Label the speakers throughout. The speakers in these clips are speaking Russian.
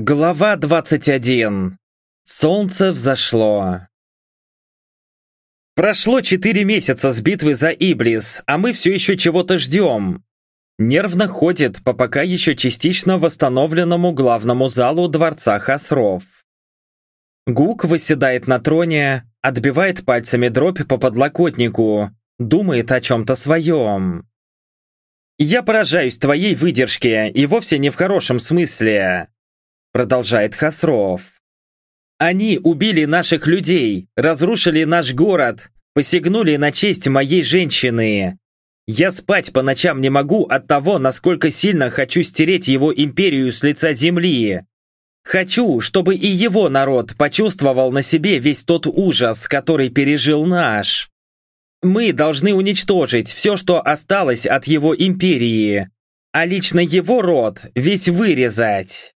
Speaker 1: Глава 21. Солнце взошло. Прошло четыре месяца с битвы за Иблис, а мы все еще чего-то ждем. Нервно ходит по пока еще частично восстановленному главному залу Дворца Хасров. Гук выседает на троне, отбивает пальцами дробь по подлокотнику, думает о чем-то своем. «Я поражаюсь твоей выдержке, и вовсе не в хорошем смысле», продолжает Хасров. «Они убили наших людей, разрушили наш город, посягнули на честь моей женщины. Я спать по ночам не могу от того, насколько сильно хочу стереть его империю с лица земли. Хочу, чтобы и его народ почувствовал на себе весь тот ужас, который пережил наш. Мы должны уничтожить все, что осталось от его империи, а лично его род весь вырезать.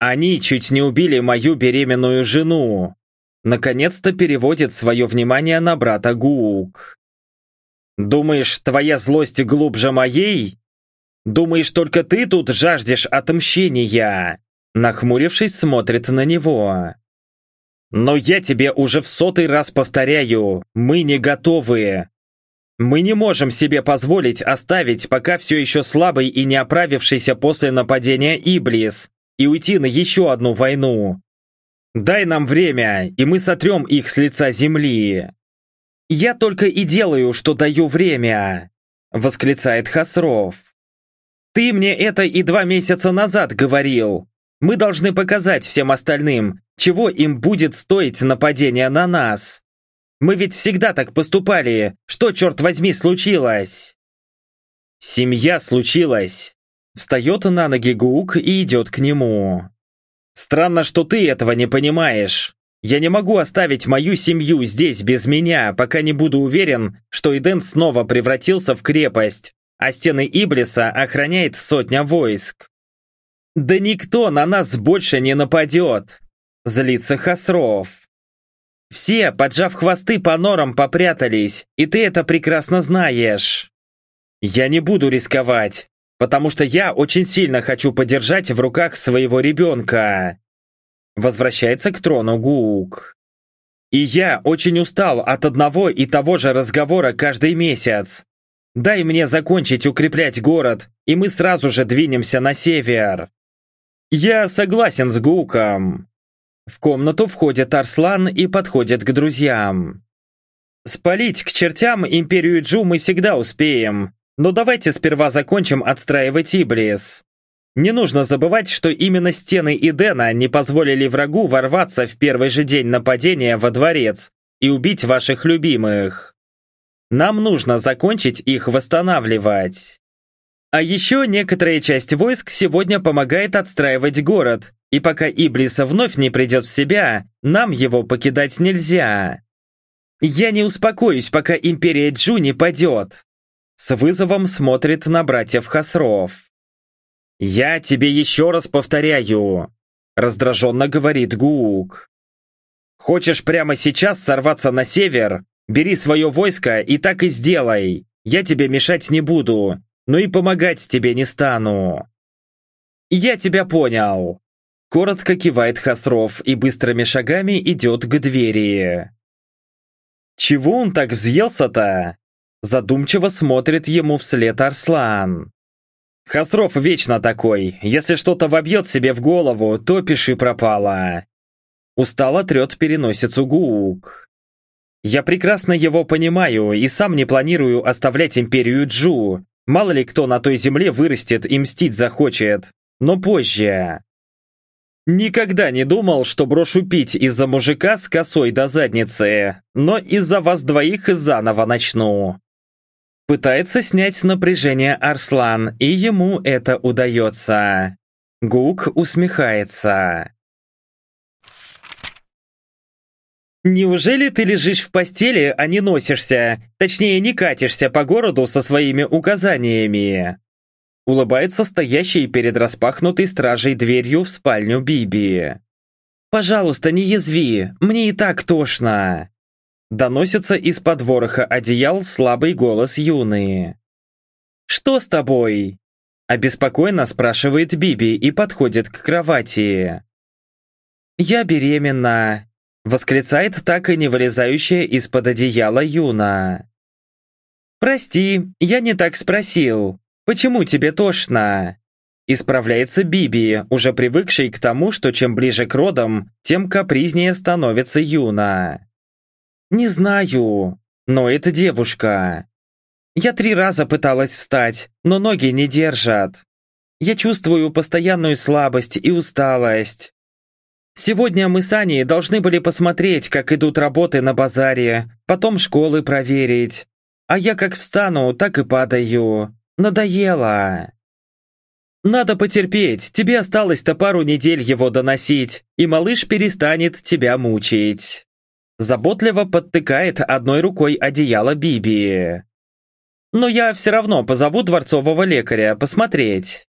Speaker 1: Они чуть не убили мою беременную жену. Наконец-то переводит свое внимание на брата Гук. Думаешь, твоя злость глубже моей? Думаешь, только ты тут жаждешь отмщения? Нахмурившись, смотрит на него. Но я тебе уже в сотый раз повторяю, мы не готовы. Мы не можем себе позволить оставить пока все еще слабый и не оправившийся после нападения Иблис и уйти на еще одну войну. Дай нам время, и мы сотрем их с лица земли. Я только и делаю, что даю время, восклицает Хасров. Ты мне это и два месяца назад говорил. Мы должны показать всем остальным, чего им будет стоить нападение на нас? Мы ведь всегда так поступали. Что, черт возьми, случилось? Семья случилась. Встает на ноги Гук и идет к нему. Странно, что ты этого не понимаешь. Я не могу оставить мою семью здесь без меня, пока не буду уверен, что Иден снова превратился в крепость, а стены Иблиса охраняет сотня войск. Да никто на нас больше не нападет. Злится Хасров. Все, поджав хвосты по норам, попрятались, и ты это прекрасно знаешь. Я не буду рисковать, потому что я очень сильно хочу подержать в руках своего ребенка. Возвращается к трону Гук. И я очень устал от одного и того же разговора каждый месяц. Дай мне закончить укреплять город, и мы сразу же двинемся на север. Я согласен с Гуком. В комнату входит Арслан и подходит к друзьям. «Спалить к чертям империю Джу мы всегда успеем, но давайте сперва закончим отстраивать Иблис. Не нужно забывать, что именно стены Идена не позволили врагу ворваться в первый же день нападения во дворец и убить ваших любимых. Нам нужно закончить их восстанавливать. А еще некоторая часть войск сегодня помогает отстраивать город, и пока Иблиса вновь не придет в себя, нам его покидать нельзя. Я не успокоюсь, пока Империя Джу не падет. С вызовом смотрит на братьев Хасров. «Я тебе еще раз повторяю», — раздраженно говорит Гук. «Хочешь прямо сейчас сорваться на север? Бери свое войско и так и сделай. Я тебе мешать не буду, но и помогать тебе не стану». «Я тебя понял», Коротко кивает Хасров и быстрыми шагами идет к двери. «Чего он так взъелся-то?» Задумчиво смотрит ему вслед Арслан. «Хасров вечно такой. Если что-то вобьет себе в голову, то пиши пропало». Устало трет переносицу Гук. «Я прекрасно его понимаю и сам не планирую оставлять империю Джу. Мало ли кто на той земле вырастет и мстить захочет. Но позже. Никогда не думал, что брошу пить из-за мужика с косой до задницы, но из-за вас двоих заново начну. Пытается снять напряжение Арслан, и ему это удается. Гук усмехается. «Неужели ты лежишь в постели, а не носишься? Точнее, не катишься по городу со своими указаниями?» Улыбается стоящий перед распахнутой стражей дверью в спальню Биби. «Пожалуйста, не язви, мне и так тошно!» Доносится из-под вороха одеял слабый голос Юны. «Что с тобой?» Обеспокоенно спрашивает Биби и подходит к кровати. «Я беременна», — восклицает так и не вылезающая из-под одеяла Юна. «Прости, я не так спросил. Почему тебе тошно?» Исправляется Биби, уже привыкший к тому, что чем ближе к родам, тем капризнее становится Юна. «Не знаю, но это девушка. Я три раза пыталась встать, но ноги не держат. Я чувствую постоянную слабость и усталость. Сегодня мы с Аней должны были посмотреть, как идут работы на базаре, потом школы проверить. А я как встану, так и падаю. Надоело. Надо потерпеть, тебе осталось-то пару недель его доносить, и малыш перестанет тебя мучить. Заботливо подтыкает одной рукой одеяло Биби. Но я все равно позову дворцового лекаря посмотреть.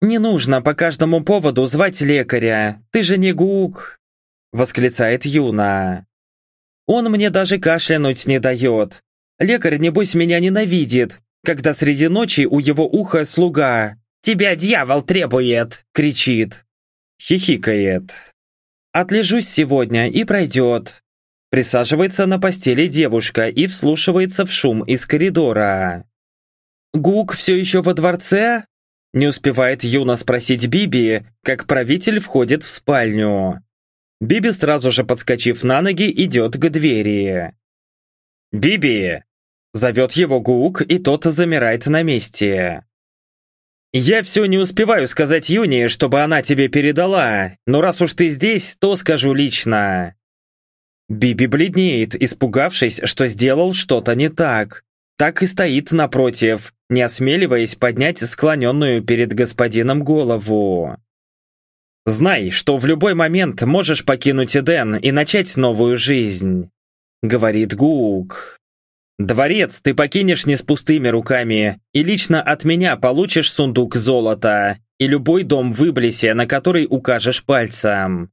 Speaker 1: «Не нужно по каждому поводу звать лекаря, ты же не гук!» Восклицает Юна. «Он мне даже кашлянуть не дает. Лекарь, небось, меня ненавидит, когда среди ночи у его уха слуга «Тебя дьявол требует!» кричит. Хихикает. «Отлежусь сегодня и пройдет». Присаживается на постели девушка и вслушивается в шум из коридора. «Гук все еще во дворце?» Не успевает Юна спросить Биби, как правитель входит в спальню. Биби, сразу же подскочив на ноги, идет к двери. «Биби!» Зовет его Гук, и тот замирает на месте. «Я все не успеваю сказать Юне, чтобы она тебе передала, но раз уж ты здесь, то скажу лично». Биби бледнеет, испугавшись, что сделал что-то не так. Так и стоит напротив, не осмеливаясь поднять склоненную перед господином голову. «Знай, что в любой момент можешь покинуть Эден и начать новую жизнь», — говорит Гук. Дворец ты покинешь не с пустыми руками, и лично от меня получишь сундук золота и любой дом в Иблисе, на который укажешь пальцем.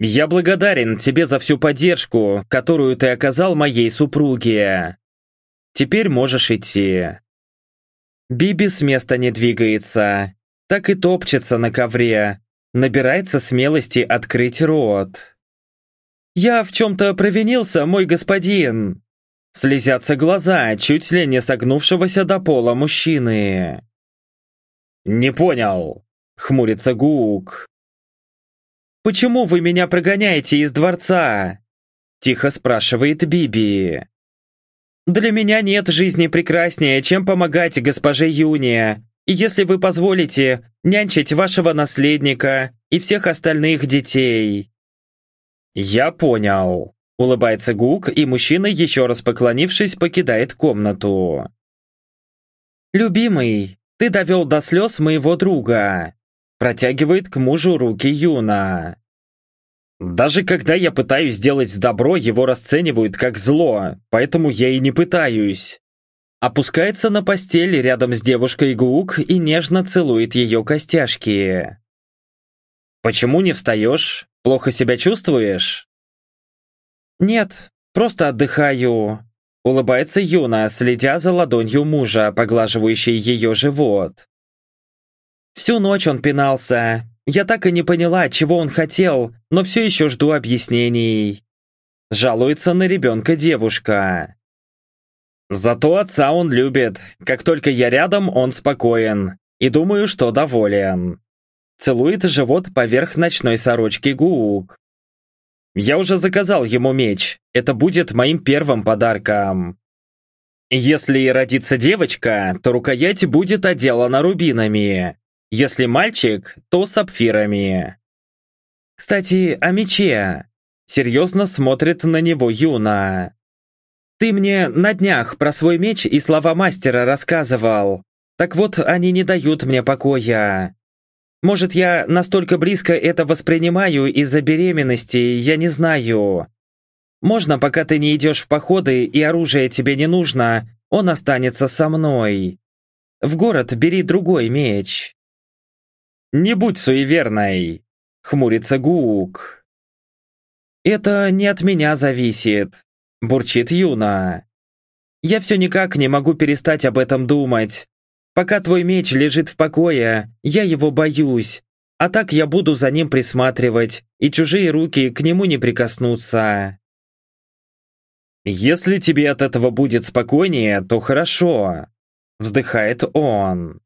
Speaker 1: Я благодарен тебе за всю поддержку, которую ты оказал моей супруге. Теперь можешь идти. Биби с места не двигается, так и топчется на ковре, набирается смелости открыть рот. «Я в чем-то провинился, мой господин!» Слезятся глаза, чуть ли не согнувшегося до пола мужчины. «Не понял», — хмурится Гук. «Почему вы меня прогоняете из дворца?» Тихо спрашивает Биби. «Для меня нет жизни прекраснее, чем помогать госпоже Юне, и если вы позволите, нянчить вашего наследника и всех остальных детей». «Я понял», Улыбается Гук, и мужчина, еще раз поклонившись, покидает комнату. «Любимый, ты довел до слез моего друга!» Протягивает к мужу руки Юна. «Даже когда я пытаюсь сделать добро, его расценивают как зло, поэтому я и не пытаюсь». Опускается на постель рядом с девушкой Гук и нежно целует ее костяшки. «Почему не встаешь? Плохо себя чувствуешь?» «Нет, просто отдыхаю», — улыбается Юна, следя за ладонью мужа, поглаживающей ее живот. Всю ночь он пинался. Я так и не поняла, чего он хотел, но все еще жду объяснений. Жалуется на ребенка девушка. Зато отца он любит. Как только я рядом, он спокоен. И думаю, что доволен. Целует живот поверх ночной сорочки Гуук. Я уже заказал ему меч. Это будет моим первым подарком. Если родится девочка, то рукоять будет отделана рубинами. Если мальчик, то сапфирами. Кстати, о мече. Серьезно смотрит на него Юна. Ты мне на днях про свой меч и слова мастера рассказывал. Так вот, они не дают мне покоя. Может, я настолько близко это воспринимаю из-за беременности, я не знаю. Можно, пока ты не идешь в походы и оружие тебе не нужно, он останется со мной. В город бери другой меч. Не будь суеверной, хмурится Гук. Это не от меня зависит, бурчит Юна. Я все никак не могу перестать об этом думать. Пока твой меч лежит в покое, я его боюсь. А так я буду за ним присматривать, и чужие руки к нему не прикоснутся. Если тебе от этого будет спокойнее, то хорошо. Вздыхает он.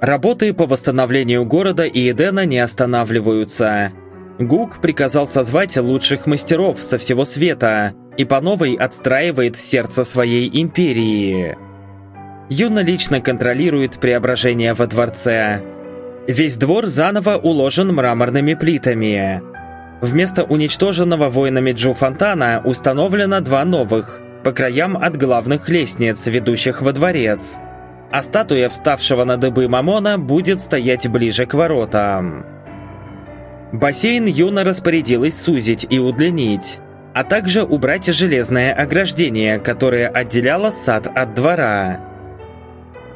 Speaker 1: Работы по восстановлению города и Эдена не останавливаются. Гук приказал созвать лучших мастеров со всего света и по новой отстраивает сердце своей империи. Юна лично контролирует преображение во дворце. Весь двор заново уложен мраморными плитами. Вместо уничтоженного воинами Джу фонтана установлено два новых, по краям от главных лестниц, ведущих во дворец. А статуя вставшего на дыбы Мамона будет стоять ближе к воротам. Бассейн Юна распорядилась сузить и удлинить, а также убрать железное ограждение, которое отделяло сад от двора.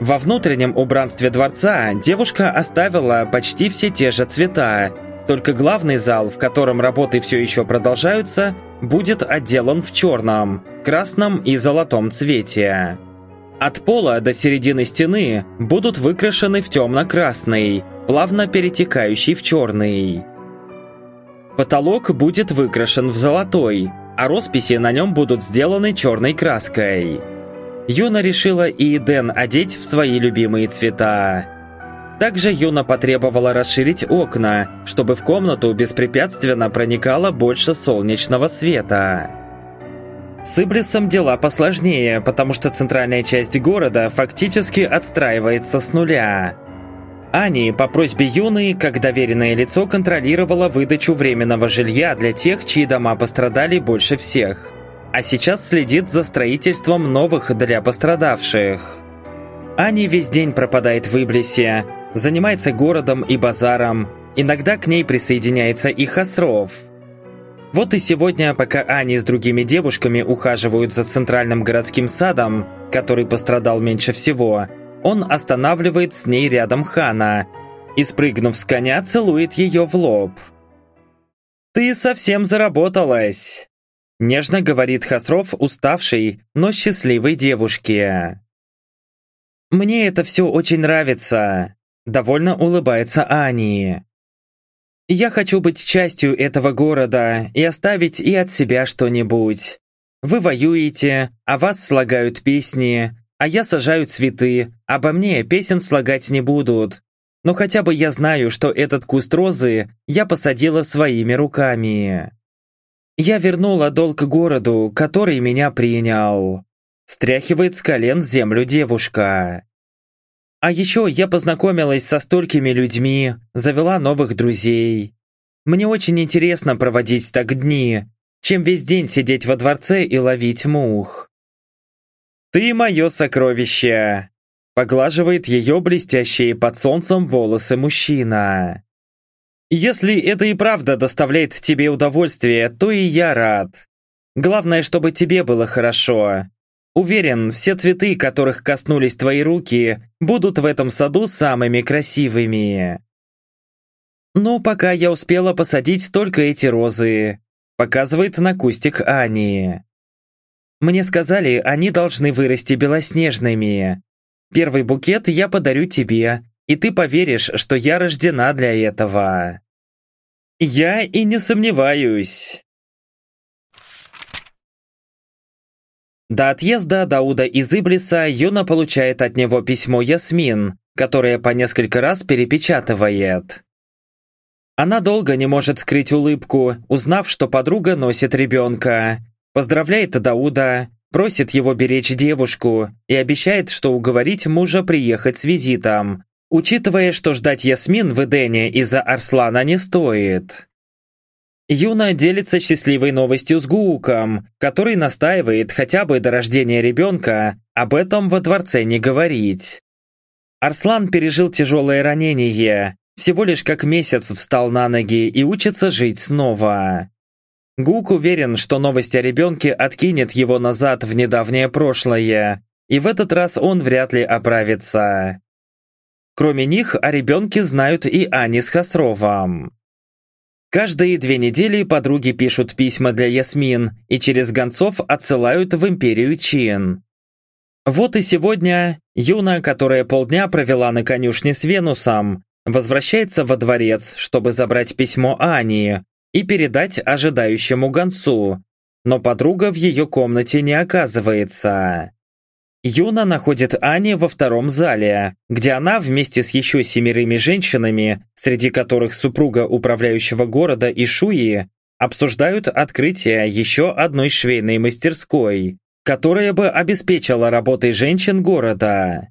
Speaker 1: Во внутреннем убранстве дворца девушка оставила почти все те же цвета, только главный зал, в котором работы все еще продолжаются, будет отделан в черном, красном и золотом цвете. От пола до середины стены будут выкрашены в темно-красный, плавно перетекающий в черный. Потолок будет выкрашен в золотой, а росписи на нем будут сделаны черной краской. Юна решила и Дэн одеть в свои любимые цвета. Также Юна потребовала расширить окна, чтобы в комнату беспрепятственно проникало больше солнечного света. С Иблисом дела посложнее, потому что центральная часть города фактически отстраивается с нуля. Ани по просьбе Юны, как доверенное лицо, контролировала выдачу временного жилья для тех, чьи дома пострадали больше всех. А сейчас следит за строительством новых для пострадавших. Ани весь день пропадает в Иблисе, занимается городом и базаром, иногда к ней присоединяется и Хасров. Вот и сегодня, пока Ани с другими девушками ухаживают за центральным городским садом, который пострадал меньше всего – он останавливает с ней рядом Хана и, спрыгнув с коня, целует ее в лоб. «Ты совсем заработалась!» Нежно говорит Хасров уставшей, но счастливой девушке. «Мне это все очень нравится», — довольно улыбается Ани. «Я хочу быть частью этого города и оставить и от себя что-нибудь. Вы воюете, а вас слагают песни, а я сажаю цветы, обо мне песен слагать не будут. Но хотя бы я знаю, что этот куст розы я посадила своими руками. Я вернула долг городу, который меня принял. Стряхивает с колен землю девушка. А еще я познакомилась со столькими людьми, завела новых друзей. Мне очень интересно проводить так дни, чем весь день сидеть во дворце и ловить мух. «Ты мое сокровище!» Поглаживает ее блестящие под солнцем волосы мужчина. «Если это и правда доставляет тебе удовольствие, то и я рад. Главное, чтобы тебе было хорошо. Уверен, все цветы, которых коснулись твои руки, будут в этом саду самыми красивыми. Ну, пока я успела посадить только эти розы. Показывает на кустик Ани. Мне сказали, они должны вырасти белоснежными. Первый букет я подарю тебе, и ты поверишь, что я рождена для этого. Я и не сомневаюсь. До отъезда Дауда из Иблиса Юна получает от него письмо Ясмин, которое по несколько раз перепечатывает. Она долго не может скрыть улыбку, узнав, что подруга носит ребенка, Поздравляет Дауда, просит его беречь девушку и обещает, что уговорить мужа приехать с визитом, учитывая, что ждать Ясмин в Эдене из-за Арслана не стоит. Юна делится счастливой новостью с Гууком, который настаивает хотя бы до рождения ребенка об этом во дворце не говорить. Арслан пережил тяжелое ранение, всего лишь как месяц встал на ноги и учится жить снова. Гук уверен, что новость о ребенке откинет его назад в недавнее прошлое, и в этот раз он вряд ли оправится. Кроме них, о ребенке знают и Ани с Хасровом. Каждые две недели подруги пишут письма для Ясмин и через гонцов отсылают в Империю Чин. Вот и сегодня Юна, которая полдня провела на конюшне с Венусом, возвращается во дворец, чтобы забрать письмо Ани и передать ожидающему гонцу, но подруга в ее комнате не оказывается. Юна находит Ани во втором зале, где она вместе с еще семерыми женщинами, среди которых супруга управляющего города Ишуи, обсуждают открытие еще одной швейной мастерской, которая бы обеспечила работой женщин города.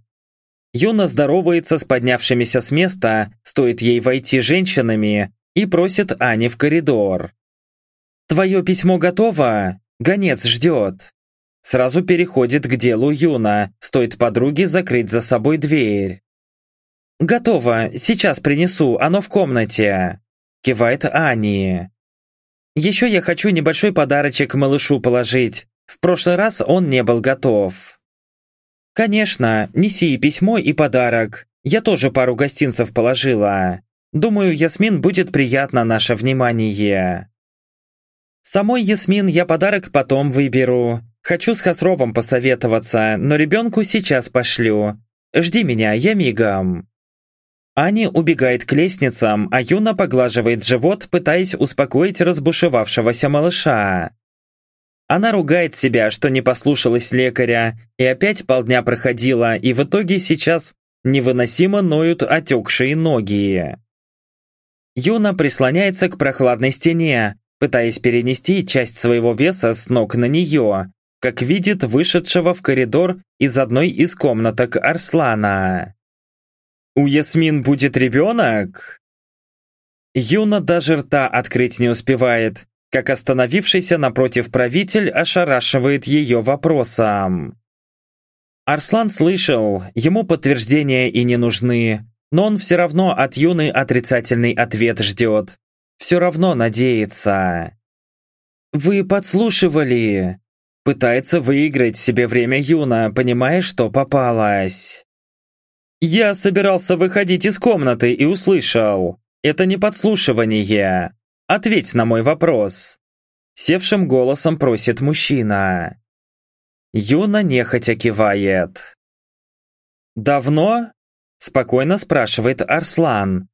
Speaker 1: Юна здоровается с поднявшимися с места, стоит ей войти женщинами, и просит Ани в коридор. «Твое письмо готово? Гонец ждет». Сразу переходит к делу Юна, стоит подруге закрыть за собой дверь. «Готово, сейчас принесу, оно в комнате», – кивает Ани. «Еще я хочу небольшой подарочек малышу положить. В прошлый раз он не был готов». «Конечно, неси и письмо, и подарок. Я тоже пару гостинцев положила. Думаю, Ясмин будет приятно наше внимание». Самой Ясмин я подарок потом выберу. Хочу с Хасровом посоветоваться, но ребенку сейчас пошлю. Жди меня, я мигом». Ани убегает к лестницам, а Юна поглаживает живот, пытаясь успокоить разбушевавшегося малыша. Она ругает себя, что не послушалась лекаря, и опять полдня проходила, и в итоге сейчас невыносимо ноют отекшие ноги. Юна прислоняется к прохладной стене, пытаясь перенести часть своего веса с ног на нее, как видит вышедшего в коридор из одной из комнаток Арслана. «У Ясмин будет ребенок?» Юна даже рта открыть не успевает, как остановившийся напротив правитель ошарашивает ее вопросом. Арслан слышал, ему подтверждения и не нужны, но он все равно от Юны отрицательный ответ ждет. Все равно надеется. «Вы подслушивали!» Пытается выиграть себе время Юна, понимая, что попалась. «Я собирался выходить из комнаты и услышал. Это не подслушивание. Ответь на мой вопрос». Севшим голосом просит мужчина. Юна нехотя кивает. «Давно?» – спокойно спрашивает Арслан.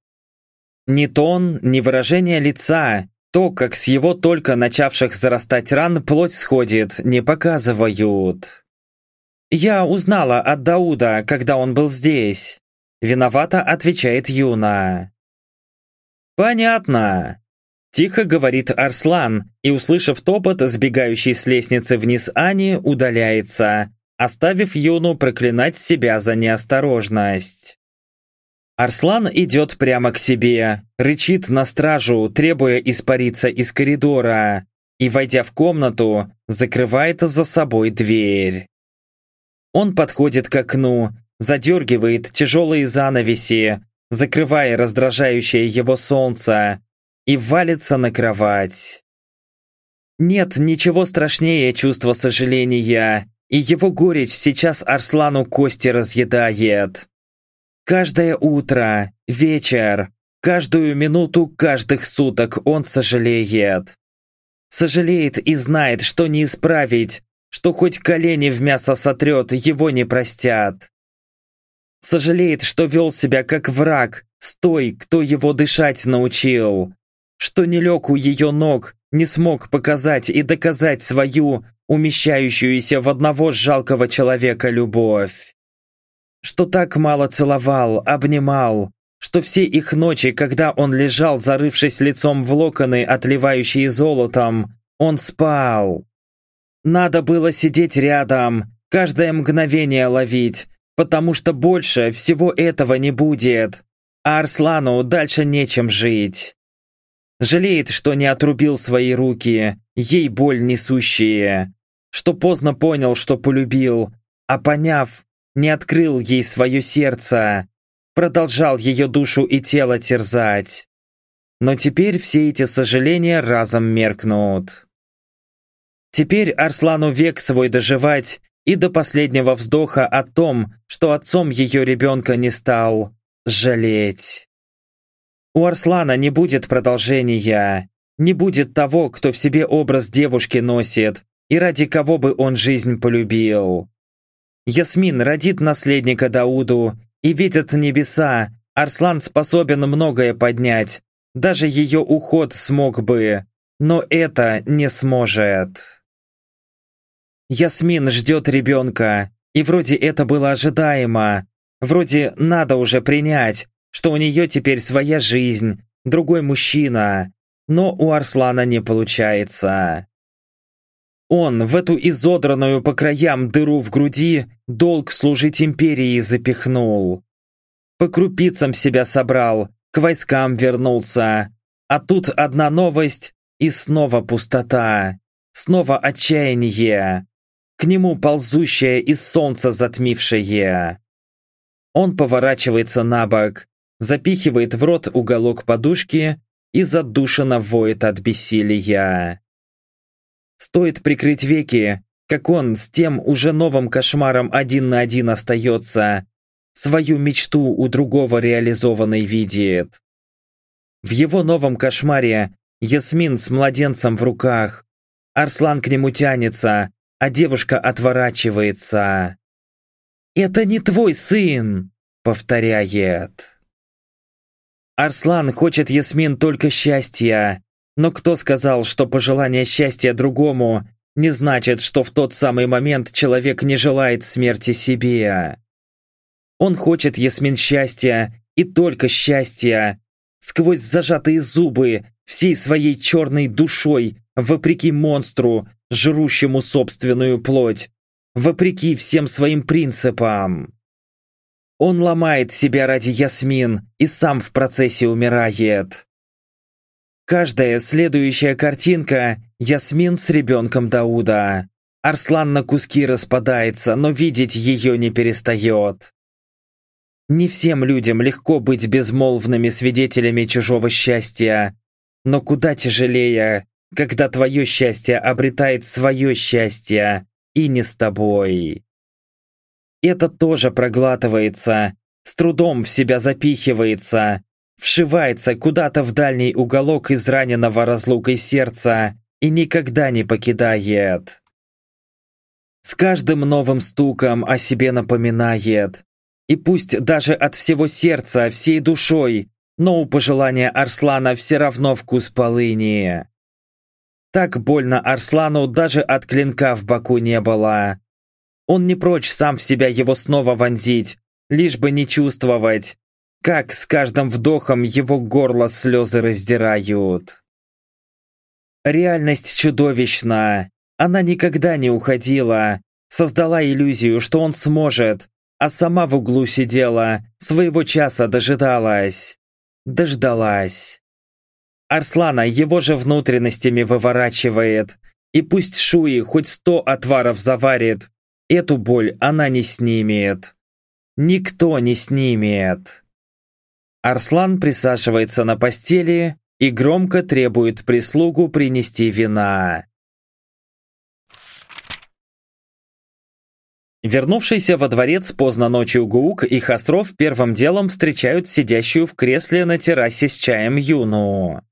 Speaker 1: Ни тон, ни выражение лица, то, как с его только начавших зарастать ран плоть сходит, не показывают. «Я узнала от Дауда, когда он был здесь», — виновато отвечает Юна. «Понятно», — тихо говорит Арслан, и, услышав топот, сбегающий с лестницы вниз Ани, удаляется, оставив Юну проклинать себя за неосторожность. Арслан идет прямо к себе, рычит на стражу, требуя испариться из коридора, и, войдя в комнату, закрывает за собой дверь. Он подходит к окну, задергивает тяжелые занавеси, закрывая раздражающее его солнце, и валится на кровать. Нет ничего страшнее чувства сожаления, и его горечь сейчас Арслану кости разъедает. Каждое утро, вечер, каждую минуту каждых суток он сожалеет. Сожалеет и знает, что не исправить, что хоть колени в мясо сотрет, его не простят. Сожалеет, что вел себя как враг с той, кто его дышать научил. Что не лег у ее ног, не смог показать и доказать свою, умещающуюся в одного жалкого человека любовь что так мало целовал, обнимал, что все их ночи, когда он лежал, зарывшись лицом в локоны, отливающие золотом, он спал. Надо было сидеть рядом, каждое мгновение ловить, потому что больше всего этого не будет, а Арслану дальше нечем жить. Жалеет, что не отрубил свои руки, ей боль несущие, что поздно понял, что полюбил, а поняв, не открыл ей свое сердце, продолжал ее душу и тело терзать. Но теперь все эти сожаления разом меркнут. Теперь Арслану век свой доживать и до последнего вздоха о том, что отцом ее ребенка не стал, жалеть. У Арслана не будет продолжения, не будет того, кто в себе образ девушки носит, и ради кого бы он жизнь полюбил. Ясмин родит наследника Дауду, и видят небеса, Арслан способен многое поднять. Даже ее уход смог бы, но это не сможет. Ясмин ждет ребенка, и вроде это было ожидаемо. Вроде надо уже принять, что у нее теперь своя жизнь, другой мужчина. Но у Арслана не получается. Он в эту изодранную по краям дыру в груди долг служить империи запихнул. По крупицам себя собрал, к войскам вернулся. А тут одна новость и снова пустота. Снова отчаяние. К нему ползущее из солнца затмившее. Он поворачивается на бок, запихивает в рот уголок подушки и задушенно воет от бессилия. Стоит прикрыть веки, как он с тем уже новым кошмаром один на один остается, свою мечту у другого реализованной видит. В его новом кошмаре Ясмин с младенцем в руках. Арслан к нему тянется, а девушка отворачивается. «Это не твой сын!» — повторяет. Арслан хочет Ясмин только счастья, но кто сказал, что пожелание счастья другому не значит, что в тот самый момент человек не желает смерти себе? Он хочет Ясмин счастья и только счастья. Сквозь зажатые зубы, всей своей черной душой, вопреки монстру, жрущему собственную плоть, вопреки всем своим принципам. Он ломает себя ради Ясмин и сам в процессе умирает. Каждая следующая картинка – Ясмин с ребенком Дауда. Арслан на куски распадается, но видеть ее не перестает. Не всем людям легко быть безмолвными свидетелями чужого счастья, но куда тяжелее, когда твое счастье обретает свое счастье, и не с тобой. Это тоже проглатывается, с трудом в себя запихивается, вшивается куда-то в дальний уголок израненного разлукой сердца и никогда не покидает. С каждым новым стуком о себе напоминает. И пусть даже от всего сердца, всей душой, но у пожелания Арслана все равно вкус полыни. Так больно Арслану даже от клинка в боку не было. Он не прочь сам в себя его снова вонзить, лишь бы не чувствовать, как с каждым вдохом его горло слезы раздирают. Реальность чудовищна. Она никогда не уходила. Создала иллюзию, что он сможет, а сама в углу сидела, своего часа дожидалась. Дождалась. Арслана его же внутренностями выворачивает. И пусть Шуи хоть сто отваров заварит, эту боль она не снимет. Никто не снимет. Арслан присаживается на постели и громко требует прислугу принести вина. Вернувшийся во дворец поздно ночью Гук и Хасров первым делом встречают сидящую в кресле на террасе с чаем Юну.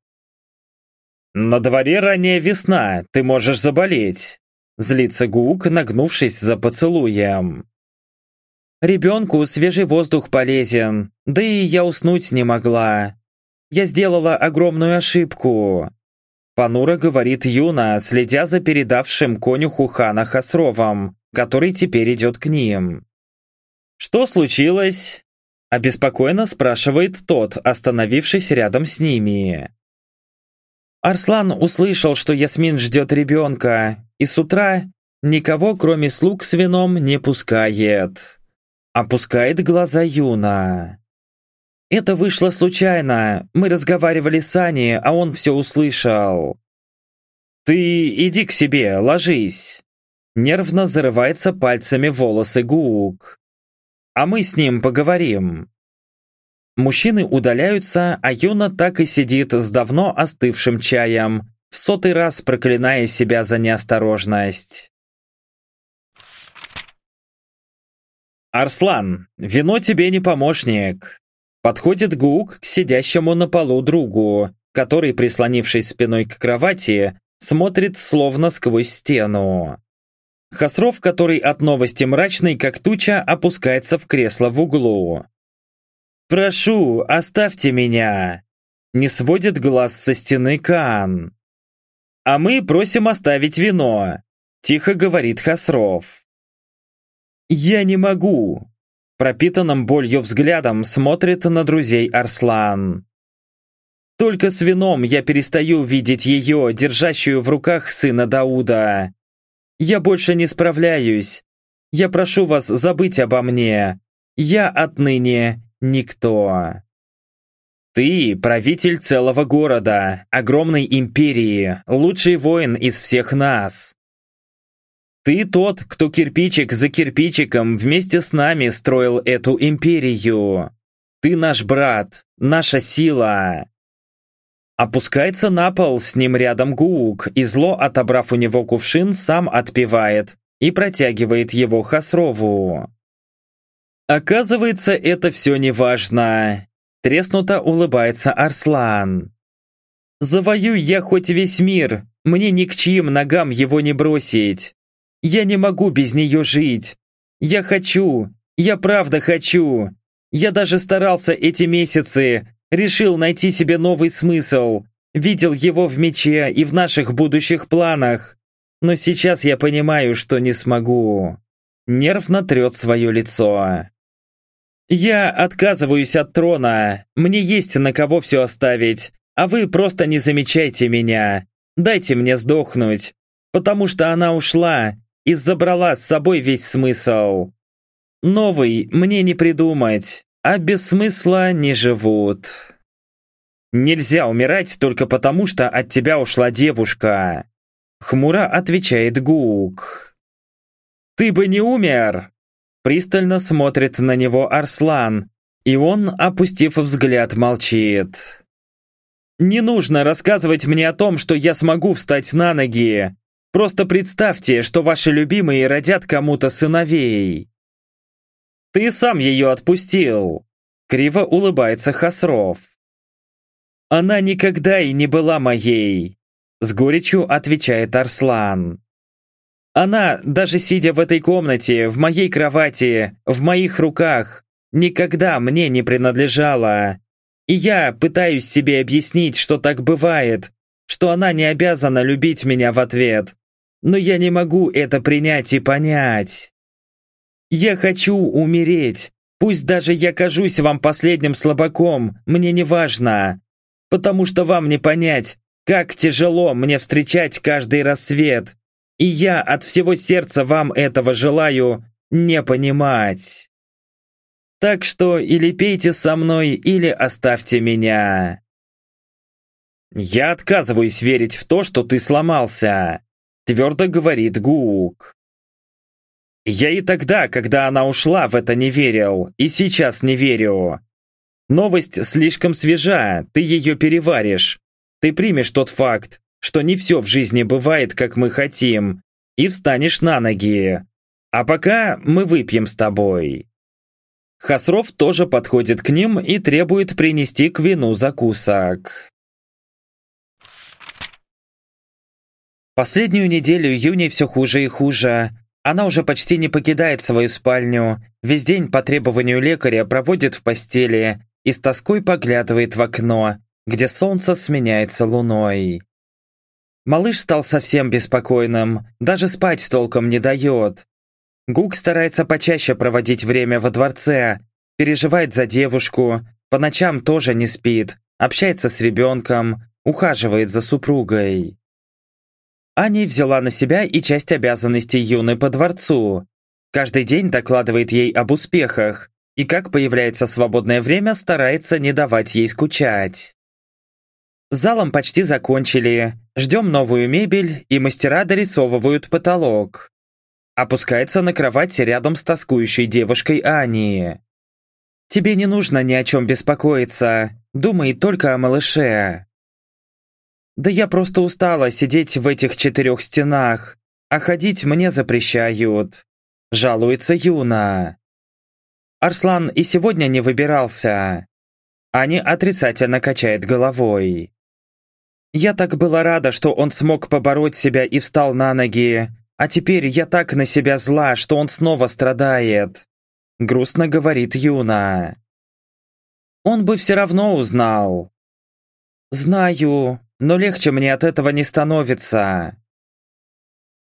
Speaker 1: «На дворе ранняя весна, ты можешь заболеть», — злится Гук, нагнувшись за поцелуем. Ребенку свежий воздух полезен, да и я уснуть не могла. Я сделала огромную ошибку. Панура говорит Юна, следя за передавшим конюху хана Хасровом, который теперь идет к ним. «Что случилось?» – обеспокоенно спрашивает тот, остановившись рядом с ними. Арслан услышал, что Ясмин ждет ребенка, и с утра никого, кроме слуг с вином, не пускает. Опускает глаза Юна. Это вышло случайно. Мы разговаривали с Аней, а он все услышал. «Ты иди к себе, ложись!» Нервно зарывается пальцами волосы Гук. «А мы с ним поговорим». Мужчины удаляются, а Юна так и сидит с давно остывшим чаем, в сотый раз проклиная себя за неосторожность. «Арслан, вино тебе не помощник!» Подходит Гук к сидящему на полу другу, который, прислонившись спиной к кровати, смотрит словно сквозь стену. Хасров, который от новости мрачный, как туча, опускается в кресло в углу. «Прошу, оставьте меня!» Не сводит глаз со стены Кан. «А мы просим оставить вино», – тихо говорит Хасров. «Я не могу!» Пропитанным болью взглядом смотрит на друзей Арслан. «Только с вином я перестаю видеть ее, держащую в руках сына Дауда. Я больше не справляюсь. Я прошу вас забыть обо мне. Я отныне никто. Ты правитель целого города, огромной империи, лучший воин из всех нас. Ты тот, кто кирпичик за кирпичиком вместе с нами строил эту империю. Ты наш брат, наша сила. Опускается на пол с ним рядом Гуук, и зло, отобрав у него кувшин, сам отпивает и протягивает его Хасрову. Оказывается, это все не важно. Треснуто улыбается Арслан. Завоюй я хоть весь мир, мне ни к чьим ногам его не бросить. Я не могу без нее жить. Я хочу, я правда хочу. Я даже старался эти месяцы, Решил найти себе новый смысл. Видел его в мече и в наших будущих планах. Но сейчас я понимаю, что не смогу. Нервно трет свое лицо. Я отказываюсь от трона. Мне есть на кого все оставить. А вы просто не замечайте меня. Дайте мне сдохнуть. Потому что она ушла и забрала с собой весь смысл. Новый мне не придумать а без смысла не живут. Нельзя умирать только потому, что от тебя ушла девушка. Хмуро отвечает Гук. Ты бы не умер! Пристально смотрит на него Арслан, и он, опустив взгляд, молчит. Не нужно рассказывать мне о том, что я смогу встать на ноги. Просто представьте, что ваши любимые родят кому-то сыновей. «Ты сам ее отпустил!» Криво улыбается Хасров. «Она никогда и не была моей!» С горечью отвечает Арслан. «Она, даже сидя в этой комнате, в моей кровати, в моих руках, никогда мне не принадлежала. И я пытаюсь себе объяснить, что так бывает, что она не обязана любить меня в ответ. Но я не могу это принять и понять. Я хочу умереть. Пусть даже я кажусь вам последним слабаком, мне не важно. Потому что вам не понять, как тяжело мне встречать каждый рассвет. И я от всего сердца вам этого желаю не понимать. Так что или пейте со мной, или оставьте меня. Я отказываюсь верить в то, что ты сломался, твердо говорит Гук. Я и тогда, когда она ушла, в это не верил, и сейчас не верю. Новость слишком свежа, ты ее переваришь. Ты примешь тот факт, что не все в жизни бывает, как мы хотим, и встанешь на ноги. А пока мы выпьем с тобой. Хасров тоже подходит к ним и требует принести к вину закусок. Последнюю неделю Юни все хуже и хуже. Она уже почти не покидает свою спальню, весь день по требованию лекаря проводит в постели и с тоской поглядывает в окно, где солнце сменяется луной. Малыш стал совсем беспокойным, даже спать толком не дает. Гук старается почаще проводить время во дворце, переживает за девушку, по ночам тоже не спит, общается с ребенком, ухаживает за супругой. Ани взяла на себя и часть обязанностей Юны по дворцу. Каждый день докладывает ей об успехах, и как появляется свободное время, старается не давать ей скучать. Залом почти закончили, ждем новую мебель, и мастера дорисовывают потолок. Опускается на кровать рядом с тоскующей девушкой Ани. «Тебе не нужно ни о чем беспокоиться, думай только о малыше». Да я просто устала сидеть в этих четырех стенах, а ходить мне запрещают. Жалуется Юна. Арслан и сегодня не выбирался. Ани отрицательно качает головой. Я так была рада, что он смог побороть себя и встал на ноги, а теперь я так на себя зла, что он снова страдает. Грустно говорит Юна. Он бы все равно узнал. Знаю, но легче мне от этого не становится.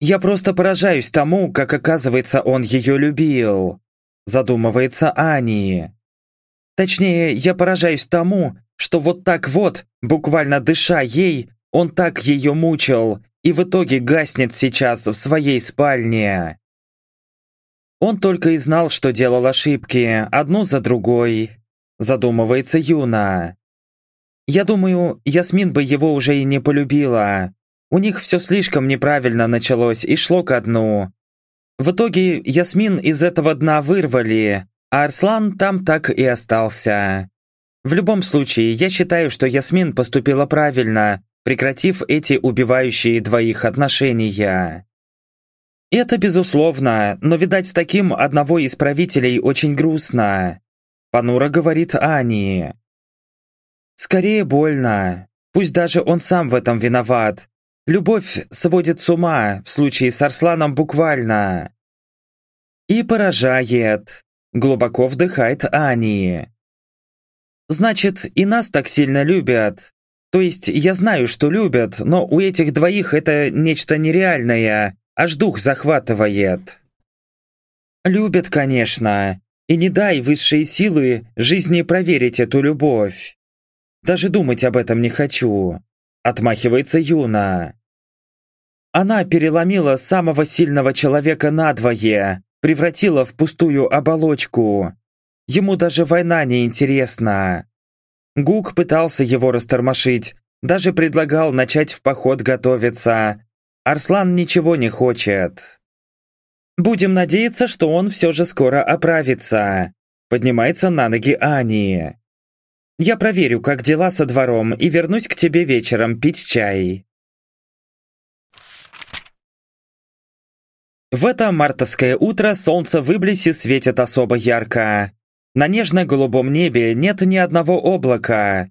Speaker 1: Я просто поражаюсь тому, как оказывается он ее любил. Задумывается Ани. Точнее, я поражаюсь тому, что вот так вот, буквально дыша ей, он так ее мучил и в итоге гаснет сейчас в своей спальне. Он только и знал, что делал ошибки, одну за другой. Задумывается Юна. Я думаю, Ясмин бы его уже и не полюбила. У них все слишком неправильно началось и шло ко дну. В итоге Ясмин из этого дна вырвали, а Арслан там так и остался. В любом случае, я считаю, что Ясмин поступила правильно, прекратив эти убивающие двоих отношения. Это безусловно, но, видать, с таким одного из правителей очень грустно. Панура говорит Ани. Скорее больно. Пусть даже он сам в этом виноват. Любовь сводит с ума, в случае с Арсланом буквально. И поражает. Глубоко вдыхает Ани. Значит, и нас так сильно любят. То есть я знаю, что любят, но у этих двоих это нечто нереальное, аж дух захватывает. Любят, конечно, и не дай высшие силы жизни проверить эту любовь. Даже думать об этом не хочу. Отмахивается Юна. Она переломила самого сильного человека надвое, превратила в пустую оболочку. Ему даже война не интересна. Гук пытался его растормошить, даже предлагал начать в поход готовиться. Арслан ничего не хочет. Будем надеяться, что он все же скоро оправится. Поднимается на ноги Ани. Я проверю, как дела со двором, и вернусь к тебе вечером пить чай. В это мартовское утро солнце в Иблисе светит особо ярко. На нежно-голубом небе нет ни одного облака.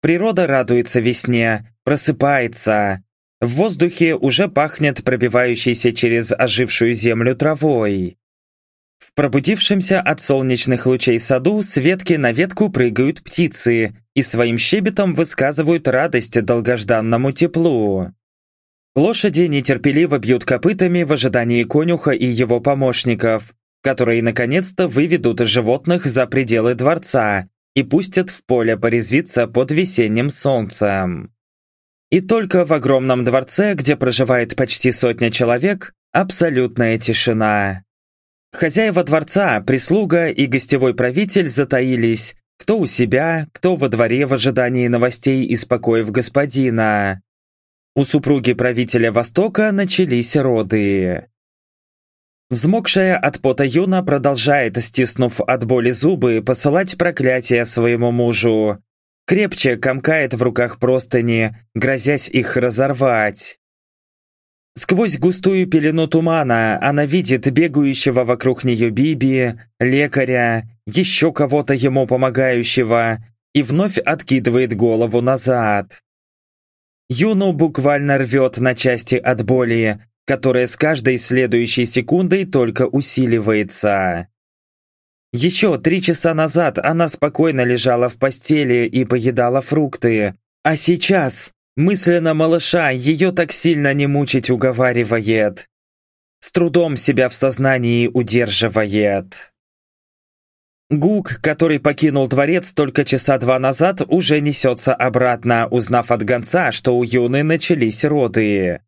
Speaker 1: Природа радуется весне, просыпается. В воздухе уже пахнет пробивающейся через ожившую землю травой. В пробудившемся от солнечных лучей саду с ветки на ветку прыгают птицы и своим щебетом высказывают радость долгожданному теплу. Лошади нетерпеливо бьют копытами в ожидании конюха и его помощников, которые наконец-то выведут животных за пределы дворца и пустят в поле порезвиться под весенним солнцем. И только в огромном дворце, где проживает почти сотня человек, абсолютная тишина. Хозяева дворца, прислуга и гостевой правитель затаились, кто у себя, кто во дворе в ожидании новостей и спокоев господина. У супруги правителя Востока начались роды. Взмокшая от пота Юна продолжает, стиснув от боли зубы, посылать проклятие своему мужу. Крепче комкает в руках простыни, грозясь их разорвать. Сквозь густую пелену тумана она видит бегающего вокруг нее Биби, лекаря, еще кого-то ему помогающего, и вновь откидывает голову назад. Юну буквально рвет на части от боли, которая с каждой следующей секундой только усиливается. Еще три часа назад она спокойно лежала в постели и поедала фрукты, а сейчас мысленно малыша ее так сильно не мучить уговаривает. С трудом себя в сознании удерживает. Гук, который покинул дворец только часа два назад, уже несется обратно, узнав от гонца, что у Юны начались роды.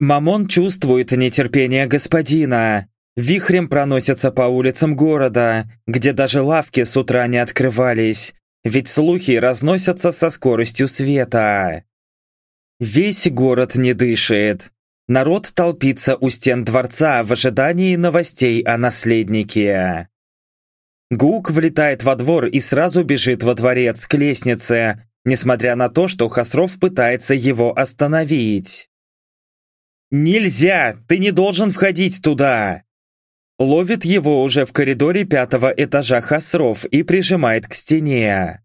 Speaker 1: Мамон чувствует нетерпение господина. Вихрем проносится по улицам города, где даже лавки с утра не открывались, ведь слухи разносятся со скоростью света. Весь город не дышит. Народ толпится у стен дворца в ожидании новостей о наследнике. Гук влетает во двор и сразу бежит во дворец к лестнице, несмотря на то, что Хасров пытается его остановить. «Нельзя! Ты не должен входить туда!» Ловит его уже в коридоре пятого этажа Хасров и прижимает к стене.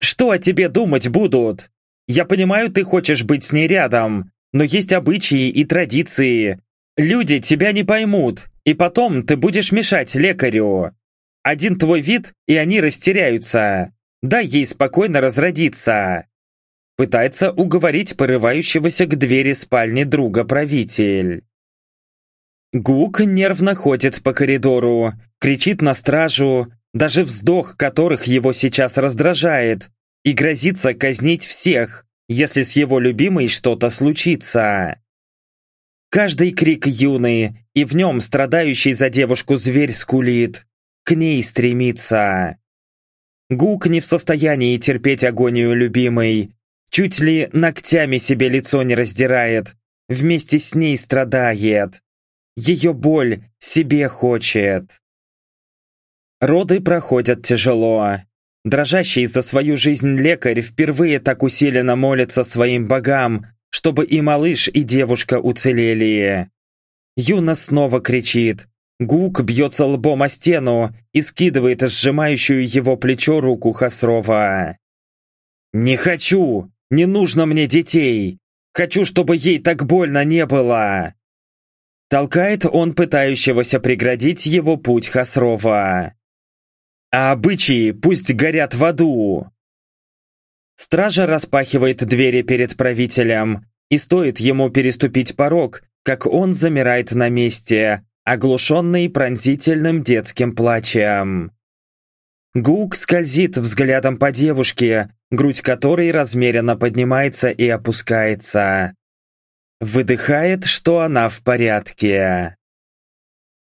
Speaker 1: «Что о тебе думать будут? Я понимаю, ты хочешь быть с ней рядом, но есть обычаи и традиции. Люди тебя не поймут, и потом ты будешь мешать лекарю. Один твой вид, и они растеряются. Дай ей спокойно разродиться. Пытается уговорить порывающегося к двери спальни друга правитель. Гук нервно ходит по коридору, кричит на стражу, даже вздох которых его сейчас раздражает, и грозится казнить всех, если с его любимой что-то случится. Каждый крик юный, и в нем страдающий за девушку зверь скулит, к ней стремится. Гук не в состоянии терпеть агонию любимой, чуть ли ногтями себе лицо не раздирает, вместе с ней страдает. Ее боль себе хочет. Роды проходят тяжело. Дрожащий за свою жизнь лекарь впервые так усиленно молится своим богам, чтобы и малыш, и девушка уцелели. Юна снова кричит. Гук бьется лбом о стену и скидывает сжимающую его плечо руку Хасрова. «Не хочу! Не нужно мне детей! Хочу, чтобы ей так больно не было!» Толкает он пытающегося преградить его путь Хасрова. «А обычаи пусть горят в аду!» Стража распахивает двери перед правителем, и стоит ему переступить порог, как он замирает на месте, оглушенный пронзительным детским плачем. Гук скользит взглядом по девушке, грудь которой размеренно поднимается и опускается. Выдыхает, что она в порядке.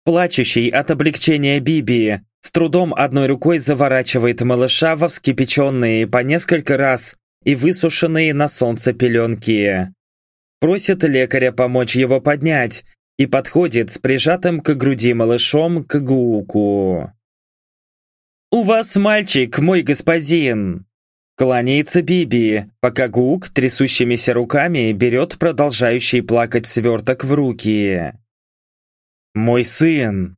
Speaker 1: Плачущий от облегчения Биби с трудом одной рукой заворачивает малыша во вскипяченные по несколько раз и высушенные на солнце пеленки. Просит лекаря помочь его поднять и подходит с прижатым к груди малышом к Гуку. «У вас мальчик, мой господин!» Кланяется Биби, пока Гук трясущимися руками берет продолжающий плакать сверток в руки. «Мой сын!»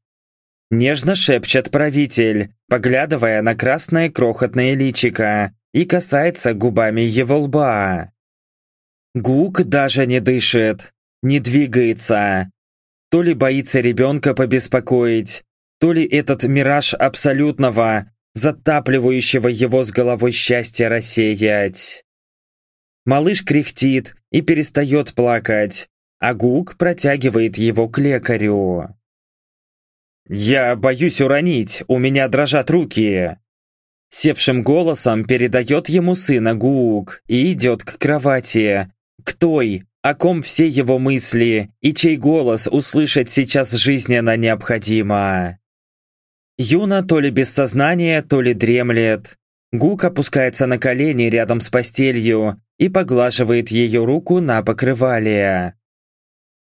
Speaker 1: Нежно шепчет правитель, поглядывая на красное крохотное личико и касается губами его лба. Гук даже не дышит, не двигается. То ли боится ребенка побеспокоить, то ли этот мираж абсолютного, затапливающего его с головой счастья рассеять. Малыш кряхтит и перестает плакать, а Гук протягивает его к лекарю. «Я боюсь уронить, у меня дрожат руки!» Севшим голосом передает ему сына Гук и идет к кровати, к той, о ком все его мысли и чей голос услышать сейчас жизненно необходимо. Юна то ли без сознания, то ли дремлет. Гук опускается на колени рядом с постелью и поглаживает ее руку на покрывале.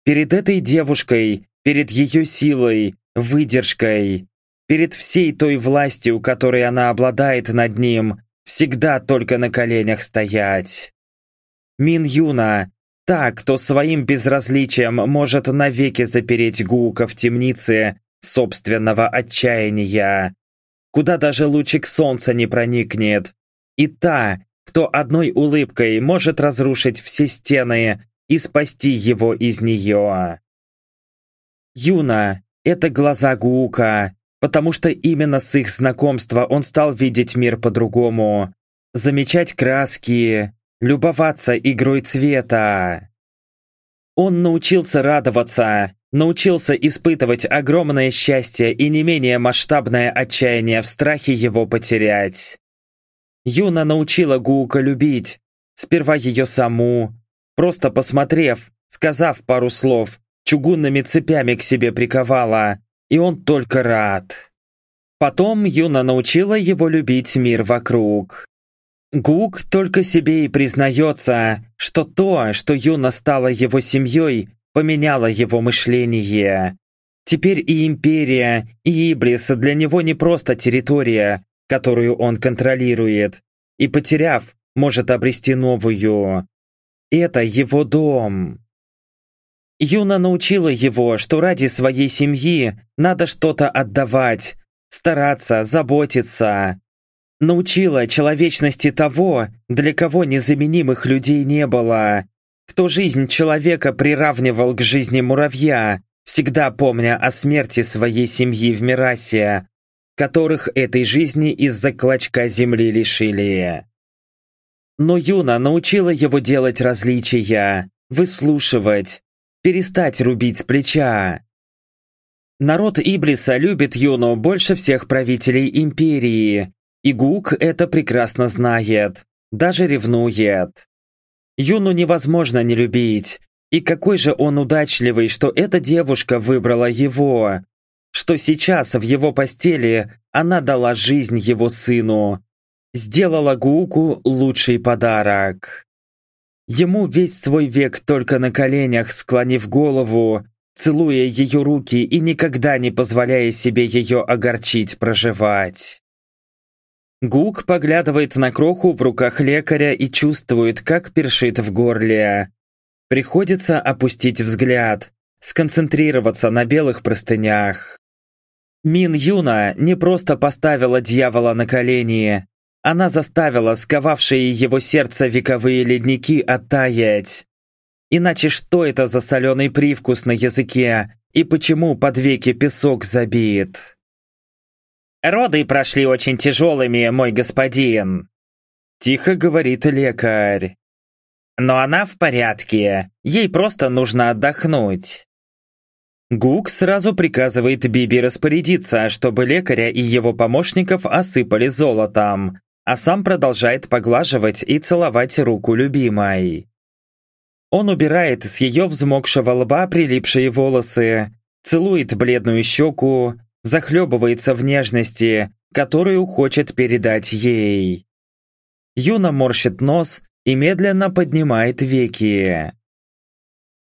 Speaker 1: Перед этой девушкой, перед ее силой, выдержкой, перед всей той властью, которой она обладает над ним, всегда только на коленях стоять. Мин Юна, та, кто своим безразличием может навеки запереть Гука в темнице собственного отчаяния, куда даже лучик солнца не проникнет, и та, кто одной улыбкой может разрушить все стены и спасти его из нее. Юна, это глаза Гуука, потому что именно с их знакомства он стал видеть мир по-другому, замечать краски, любоваться игрой цвета. Он научился радоваться, научился испытывать огромное счастье и не менее масштабное отчаяние в страхе его потерять. Юна научила Гуука любить, сперва ее саму, просто посмотрев, сказав пару слов, чугунными цепями к себе приковала, и он только рад. Потом Юна научила его любить мир вокруг. Гук только себе и признается, что то, что Юна стала его семьей, поменяло его мышление. Теперь и Империя, и Иблис для него не просто территория, которую он контролирует, и, потеряв, может обрести новую. Это его дом. Юна научила его, что ради своей семьи надо что-то отдавать, стараться, заботиться. Научила человечности того, для кого незаменимых людей не было. Кто жизнь человека приравнивал к жизни муравья, всегда помня о смерти своей семьи в Мирасе, которых этой жизни из-за клочка земли лишили. Но Юна научила его делать различия, выслушивать, перестать рубить с плеча. Народ Иблиса любит Юну больше всех правителей империи, и Гук это прекрасно знает, даже ревнует. Юну невозможно не любить, и какой же он удачливый, что эта девушка выбрала его, что сейчас в его постели она дала жизнь его сыну, сделала Гуку лучший подарок. Ему весь свой век только на коленях, склонив голову, целуя ее руки и никогда не позволяя себе ее огорчить проживать. Гук поглядывает на кроху в руках лекаря и чувствует, как першит в горле. Приходится опустить взгляд, сконцентрироваться на белых простынях. Мин Юна не просто поставила дьявола на колени, она заставила сковавшие его сердце вековые ледники оттаять. Иначе что это за соленый привкус на языке и почему под веки песок забит? «Роды прошли очень тяжелыми, мой господин», — тихо говорит лекарь. «Но она в порядке, ей просто нужно отдохнуть». Гук сразу приказывает Биби распорядиться, чтобы лекаря и его помощников осыпали золотом, а сам продолжает поглаживать и целовать руку любимой. Он убирает с ее взмокшего лба прилипшие волосы, целует бледную щеку, захлебывается в нежности, которую хочет передать ей. Юна морщит нос и медленно поднимает веки.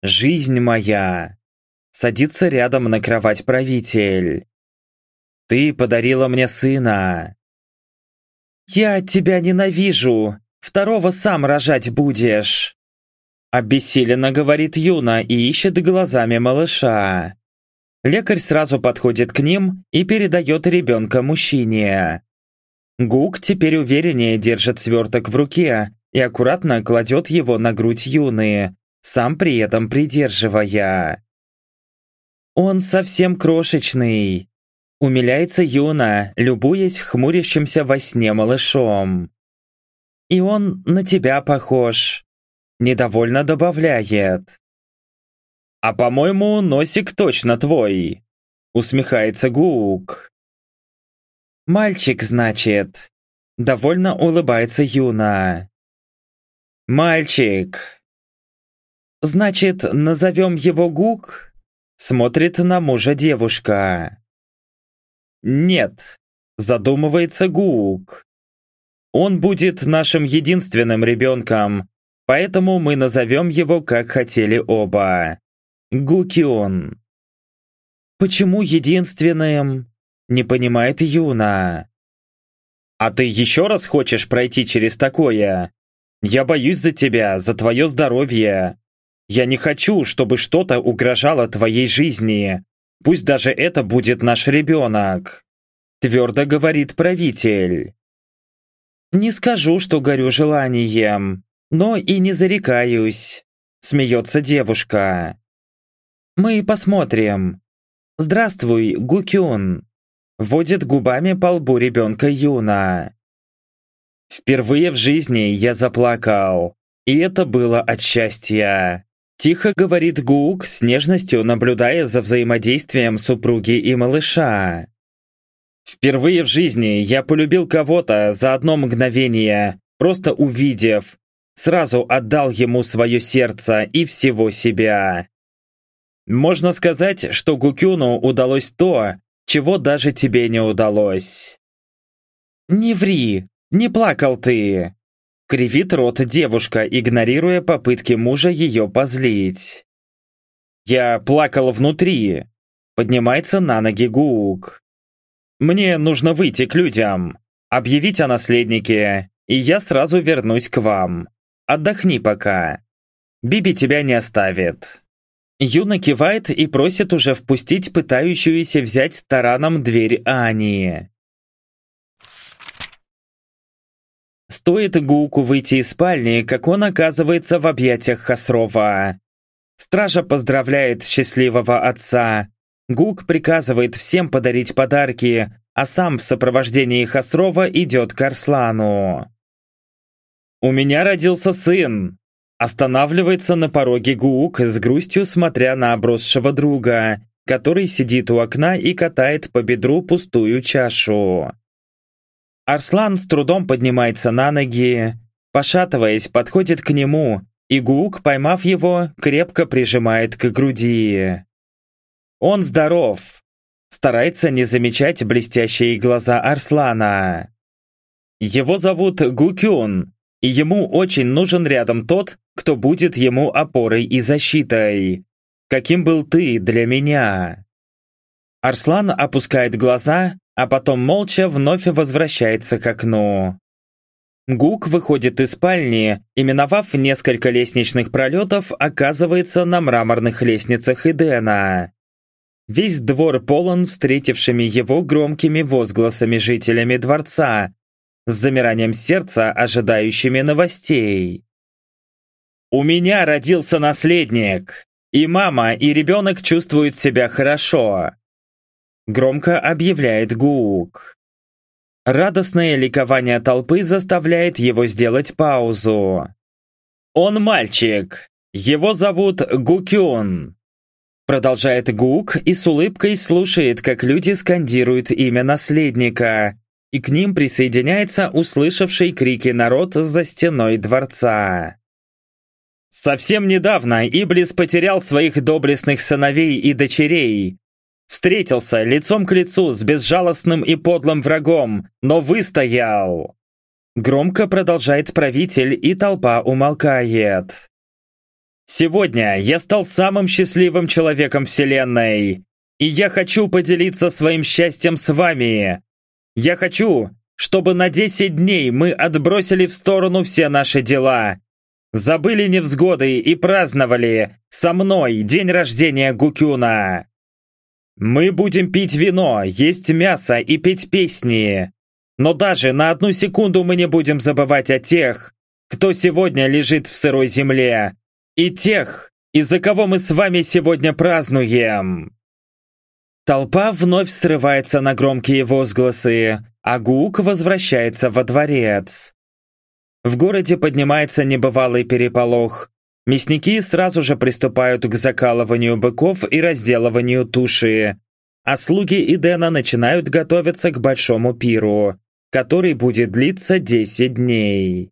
Speaker 1: «Жизнь моя!» Садится рядом на кровать правитель. «Ты подарила мне сына!» «Я тебя ненавижу! Второго сам рожать будешь!» Обессиленно говорит Юна и ищет глазами малыша. Лекарь сразу подходит к ним и передает ребенка мужчине. Гук теперь увереннее держит сверток в руке и аккуратно кладет его на грудь Юны, сам при этом придерживая. «Он совсем крошечный», Умиляется Юна, любуясь хмурящимся во сне малышом. «И он на тебя похож», — недовольно добавляет. «А по-моему, носик точно твой», — усмехается Гук. «Мальчик, значит», — довольно улыбается Юна. «Мальчик». «Значит, назовем его Гук?» Смотрит на мужа девушка. Нет, задумывается Гук. Он будет нашим единственным ребенком, поэтому мы назовем его, как хотели оба. Гукион. Почему единственным? Не понимает Юна. А ты еще раз хочешь пройти через такое? Я боюсь за тебя, за твое здоровье. Я не хочу, чтобы что-то угрожало твоей жизни. Пусть даже это будет наш ребенок», — твердо говорит правитель. «Не скажу, что горю желанием, но и не зарекаюсь», — смеется девушка. «Мы посмотрим. Здравствуй, Гукюн», — водит губами по лбу ребенка Юна. Впервые в жизни я заплакал, и это было от счастья. Тихо говорит Гук, с нежностью наблюдая за взаимодействием супруги и малыша. Впервые в жизни я полюбил кого-то за одно мгновение, просто увидев. Сразу отдал ему свое сердце и всего себя. Можно сказать, что Гукюну удалось то, чего даже тебе не удалось. «Не ври, не плакал ты!» Кривит рот девушка, игнорируя попытки мужа ее позлить. «Я плакал внутри», — поднимается на ноги Гук. «Мне нужно выйти к людям, объявить о наследнике, и я сразу вернусь к вам. Отдохни пока. Биби тебя не оставит». Юна кивает и просит уже впустить пытающуюся взять тараном дверь Ани. Стоит Гуку выйти из спальни, как он оказывается в объятиях Хасрова. Стража поздравляет счастливого отца. Гук приказывает всем подарить подарки, а сам в сопровождении Хасрова идет к Арслану. «У меня родился сын!» Останавливается на пороге Гук с грустью, смотря на обросшего друга, который сидит у окна и катает по бедру пустую чашу. Арслан с трудом поднимается на ноги, пошатываясь, подходит к нему, и Гук, поймав его, крепко прижимает к груди. Он здоров, старается не замечать блестящие глаза Арслана. Его зовут Гукюн, и ему очень нужен рядом тот, кто будет ему опорой и защитой. Каким был ты для меня? Арслан опускает глаза, а потом молча вновь возвращается к окну. Гук выходит из спальни и, миновав несколько лестничных пролетов, оказывается на мраморных лестницах Эдена. Весь двор полон встретившими его громкими возгласами жителями дворца, с замиранием сердца ожидающими новостей. «У меня родился наследник, и мама, и ребенок чувствуют себя хорошо. Громко объявляет Гук. Радостное ликование толпы заставляет его сделать паузу. «Он мальчик. Его зовут Гукюн». Продолжает Гук и с улыбкой слушает, как люди скандируют имя наследника, и к ним присоединяется услышавший крики народ за стеной дворца. Совсем недавно Иблис потерял своих доблестных сыновей и дочерей, Встретился лицом к лицу с безжалостным и подлым врагом, но выстоял. Громко продолжает правитель, и толпа умолкает. Сегодня я стал самым счастливым человеком Вселенной, и я хочу поделиться своим счастьем с вами. Я хочу, чтобы на 10 дней мы отбросили в сторону все наши дела, забыли невзгоды и праздновали со мной день рождения Гукюна. Мы будем пить вино, есть мясо и петь песни. Но даже на одну секунду мы не будем забывать о тех, кто сегодня лежит в сырой земле, и тех, из-за кого мы с вами сегодня празднуем. Толпа вновь срывается на громкие возгласы, а Гук возвращается во дворец. В городе поднимается небывалый переполох, Мясники сразу же приступают к закалыванию быков и разделыванию туши, а слуги Идена начинают готовиться к большому пиру, который будет длиться 10 дней.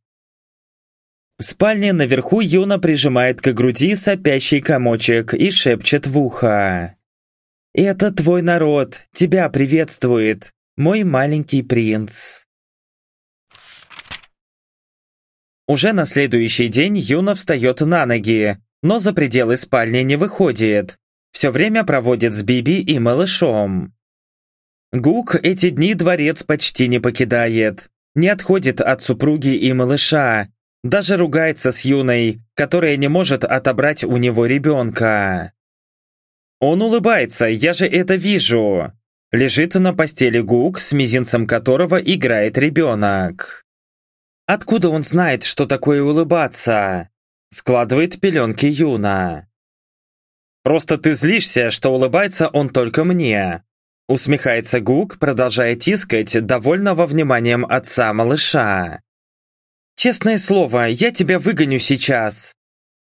Speaker 1: В спальне наверху Юна прижимает к груди сопящий комочек и шепчет в ухо. «Это твой народ, тебя приветствует, мой маленький принц». Уже на следующий день Юна встает на ноги, но за пределы спальни не выходит. Все время проводит с Биби и малышом. Гук эти дни дворец почти не покидает, не отходит от супруги и малыша, даже ругается с Юной, которая не может отобрать у него ребенка. Он улыбается, я же это вижу. Лежит на постели Гук, с мизинцем которого играет ребенок. Откуда он знает, что такое улыбаться? Складывает пеленки Юна. Просто ты злишься, что улыбается он только мне. Усмехается Гук, продолжая тискать довольного вниманием отца малыша. «Честное слово, я тебя выгоню сейчас!»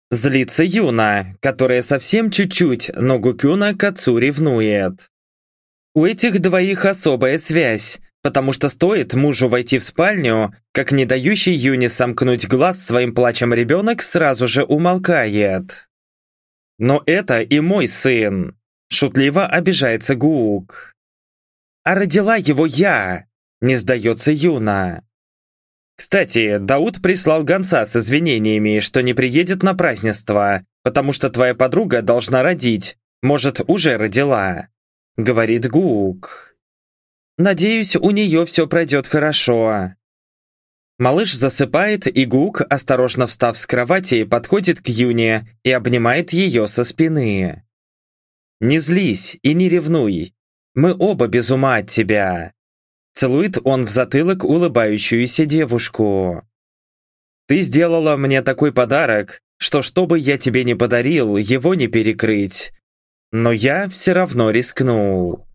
Speaker 1: Злится Юна, которая совсем чуть-чуть, но Гукюна к отцу ревнует. У этих двоих особая связь, потому что стоит мужу войти в спальню, как не дающий Юне сомкнуть глаз своим плачем ребенок сразу же умолкает. «Но это и мой сын!» – шутливо обижается Гук. «А родила его я!» – не сдается Юна. «Кстати, Дауд прислал гонца с извинениями, что не приедет на празднество, потому что твоя подруга должна родить, может, уже родила», – говорит Гук. Надеюсь, у нее все пройдет хорошо. Малыш засыпает, и Гук, осторожно встав с кровати, подходит к Юне и обнимает ее со спины. «Не злись и не ревнуй. Мы оба без ума от тебя. Целует он в затылок улыбающуюся девушку. «Ты сделала мне такой подарок, что что бы я тебе не подарил, его не перекрыть. Но я все равно рискнул».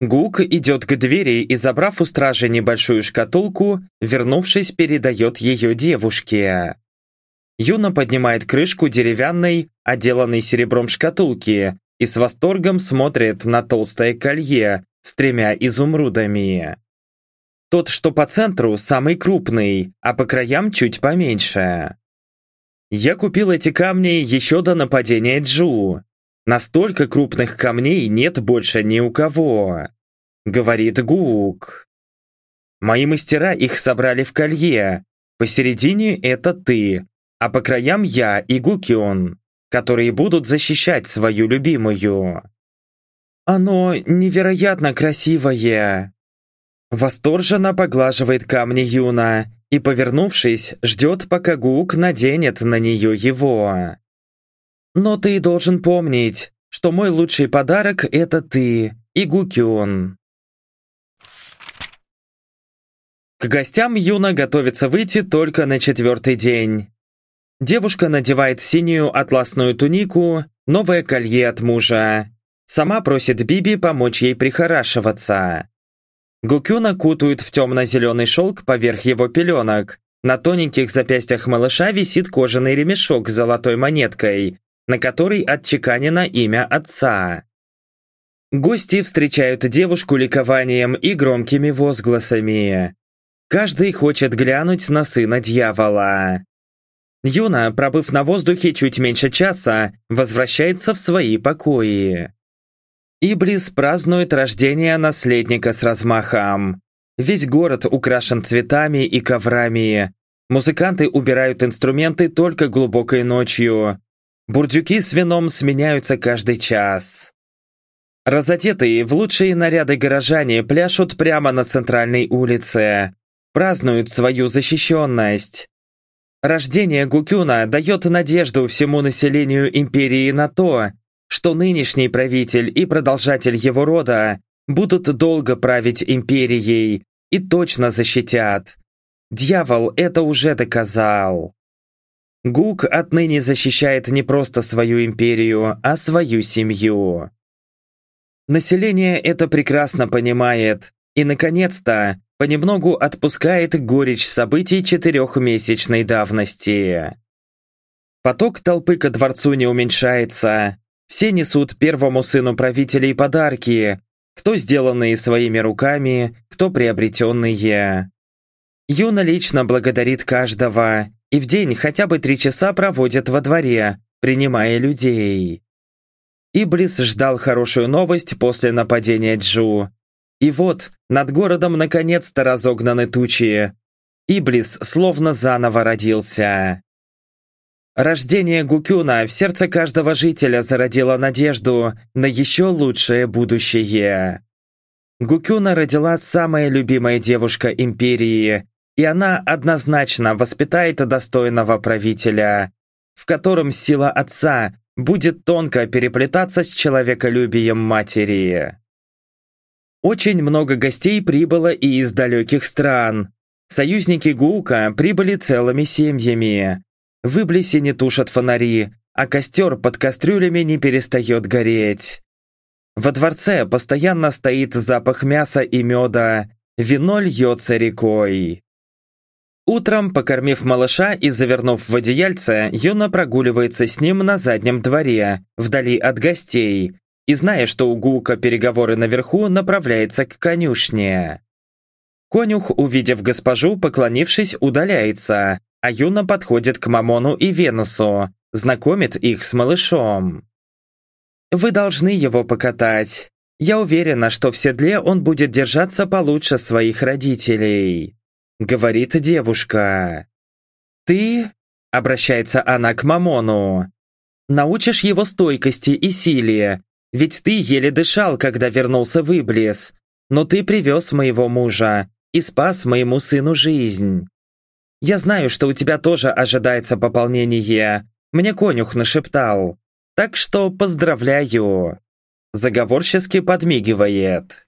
Speaker 1: Гук идет к двери и, забрав у стражи небольшую шкатулку, вернувшись, передает ее девушке. Юна поднимает крышку деревянной, отделанной серебром шкатулки, и с восторгом смотрит на толстое колье с тремя изумрудами. Тот, что по центру, самый крупный, а по краям чуть поменьше. Я купил эти камни еще до нападения Джу. Настолько крупных камней нет больше ни у кого. Говорит Гук. Мои мастера их собрали в колье. Посередине это ты, а по краям я и Гукион, которые будут защищать свою любимую. Оно невероятно красивое. Восторженно поглаживает камни Юна и, повернувшись, ждет, пока Гук наденет на нее его. Но ты должен помнить, что мой лучший подарок — это ты и Гукион. К гостям Юна готовится выйти только на четвертый день. Девушка надевает синюю атласную тунику, новое колье от мужа. Сама просит Биби помочь ей прихорашиваться. Гукюна кутают в темно-зеленый шелк поверх его пеленок. На тоненьких запястьях малыша висит кожаный ремешок с золотой монеткой, на которой отчеканено имя отца. Гости встречают девушку ликованием и громкими возгласами. Каждый хочет глянуть на сына дьявола. Юна, пробыв на воздухе чуть меньше часа, возвращается в свои покои. Иблис празднует рождение наследника с размахом. Весь город украшен цветами и коврами. Музыканты убирают инструменты только глубокой ночью. Бурдюки с вином сменяются каждый час. Разодетые в лучшие наряды горожане пляшут прямо на центральной улице. Празднуют свою защищенность. Рождение Гукюна дает надежду всему населению империи на то, что нынешний правитель и продолжатель его рода будут долго править империей и точно защитят. Дьявол это уже доказал. Гук отныне защищает не просто свою империю, а свою семью. Население это прекрасно понимает, и, наконец-то, понемногу отпускает горечь событий четырехмесячной давности. Поток толпы ко дворцу не уменьшается. Все несут первому сыну правителей подарки, кто сделанные своими руками, кто приобретенные. Юна лично благодарит каждого, и в день хотя бы три часа проводят во дворе, принимая людей. Иблис ждал хорошую новость после нападения Джу. И вот, над городом наконец-то разогнаны тучи. Иблис словно заново родился. Рождение Гукюна в сердце каждого жителя зародило надежду на еще лучшее будущее. Гукюна родила самая любимая девушка Империи, и она однозначно воспитает достойного правителя, в котором сила отца будет тонко переплетаться с человеколюбием матери. Очень много гостей прибыло и из далеких стран. Союзники Гука прибыли целыми семьями. В Иблисе не тушат фонари, а костер под кастрюлями не перестает гореть. Во дворце постоянно стоит запах мяса и меда, вино льется рекой. Утром, покормив малыша и завернув в одеяльце, Юна прогуливается с ним на заднем дворе, вдали от гостей, и, зная, что у Гука переговоры наверху, направляется к конюшне. Конюх, увидев госпожу, поклонившись, удаляется, а Юна подходит к Мамону и Венусу, знакомит их с малышом. «Вы должны его покатать. Я уверена, что в седле он будет держаться получше своих родителей». — говорит девушка. «Ты?» — обращается она к Мамону. «Научишь его стойкости и силе, ведь ты еле дышал, когда вернулся в Иблис, но ты привез моего мужа и спас моему сыну жизнь. Я знаю, что у тебя тоже ожидается пополнение, мне конюх нашептал, так что поздравляю!» Заговорчески подмигивает.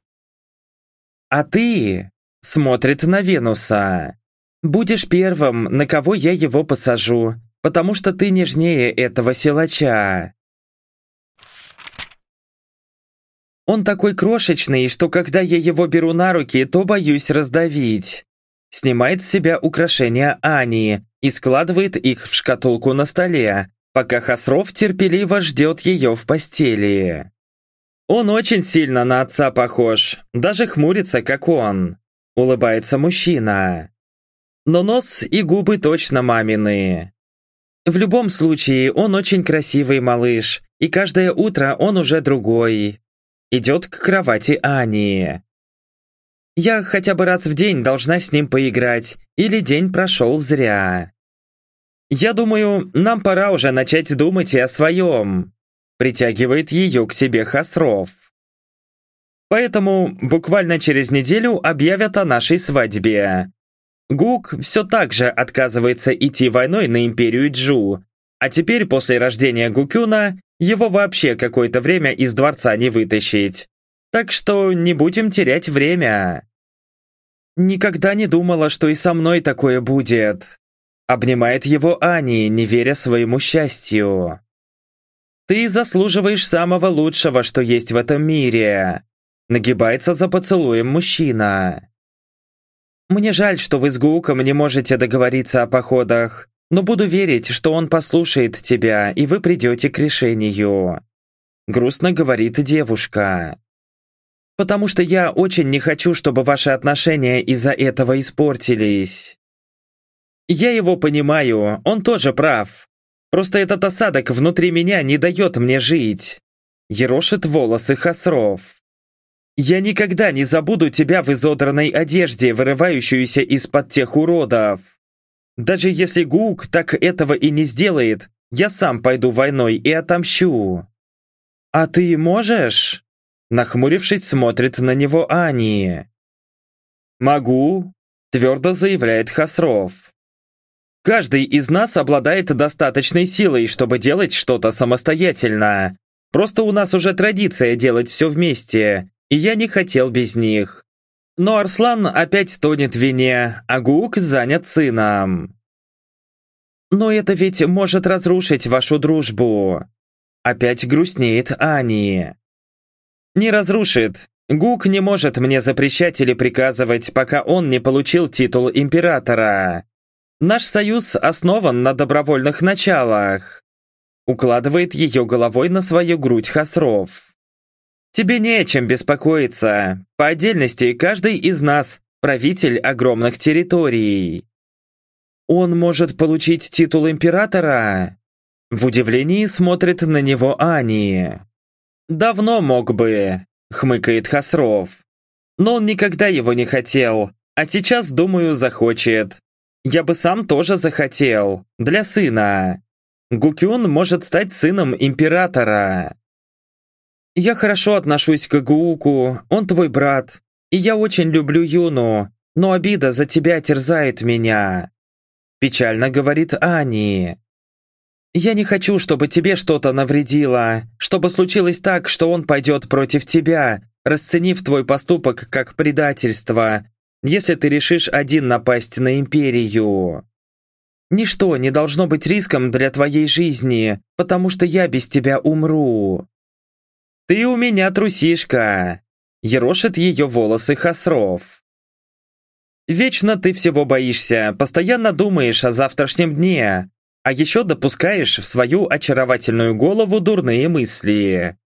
Speaker 1: А ты смотрит на Венуса. Будешь первым, на кого я его посажу, потому что ты нежнее этого силача. Он такой крошечный, что когда я его беру на руки, то боюсь раздавить. Снимает с себя украшения Ани и складывает их в шкатулку на столе, пока Хасров терпеливо ждет ее в постели. Он очень сильно на отца похож, даже хмурится, как он. Улыбается мужчина. Но нос и губы точно мамины. В любом случае, он очень красивый малыш, и каждое утро он уже другой. Идет к кровати Ани. Я хотя бы раз в день должна с ним поиграть, или день прошел зря. Я думаю, нам пора уже начать думать и о своем притягивает ее к себе Хасров. Поэтому буквально через неделю объявят о нашей свадьбе. Гук все так же отказывается идти войной на империю Джу, а теперь после рождения Гукюна его вообще какое-то время из дворца не вытащить. Так что не будем терять время. Никогда не думала, что и со мной такое будет. Обнимает его Ани, не веря своему счастью. Ты заслуживаешь самого лучшего, что есть в этом мире. Нагибается за поцелуем мужчина. Мне жаль, что вы с Гуком не можете договориться о походах, но буду верить, что он послушает тебя, и вы придете к решению. Грустно говорит девушка. Потому что я очень не хочу, чтобы ваши отношения из-за этого испортились. Я его понимаю, он тоже прав. Просто этот осадок внутри меня не дает мне жить. Ерошит волосы Хасров. Я никогда не забуду тебя в изодранной одежде, вырывающуюся из-под тех уродов. Даже если Гук так этого и не сделает, я сам пойду войной и отомщу. А ты можешь? Нахмурившись, смотрит на него Ани. «Могу», – твердо заявляет Хасров. Каждый из нас обладает достаточной силой, чтобы делать что-то самостоятельно. Просто у нас уже традиция делать все вместе, и я не хотел без них. Но Арслан опять тонет в вине, а Гук занят сыном. Но это ведь может разрушить вашу дружбу. Опять грустнеет Ани. Не разрушит. Гук не может мне запрещать или приказывать, пока он не получил титул императора. Наш союз основан на добровольных началах. Укладывает ее головой на свою грудь Хасров. Тебе не о чем беспокоиться. По отдельности каждый из нас правитель огромных территорий. Он может получить титул императора? В удивлении смотрит на него Ани. «Давно мог бы», — хмыкает Хасров. «Но он никогда его не хотел, а сейчас, думаю, захочет. Я бы сам тоже захотел. Для сына. Гукюн может стать сыном императора. Я хорошо отношусь к Гуку, он твой брат. И я очень люблю Юну, но обида за тебя терзает меня. Печально говорит Ани. Я не хочу, чтобы тебе что-то навредило, чтобы случилось так, что он пойдет против тебя, расценив твой поступок как предательство, если ты решишь один напасть на Империю. Ничто не должно быть риском для твоей жизни, потому что я без тебя умру. Ты у меня трусишка. Ерошит ее волосы Хасров. Вечно ты всего боишься, постоянно думаешь о завтрашнем дне, а еще допускаешь в свою очаровательную голову дурные мысли.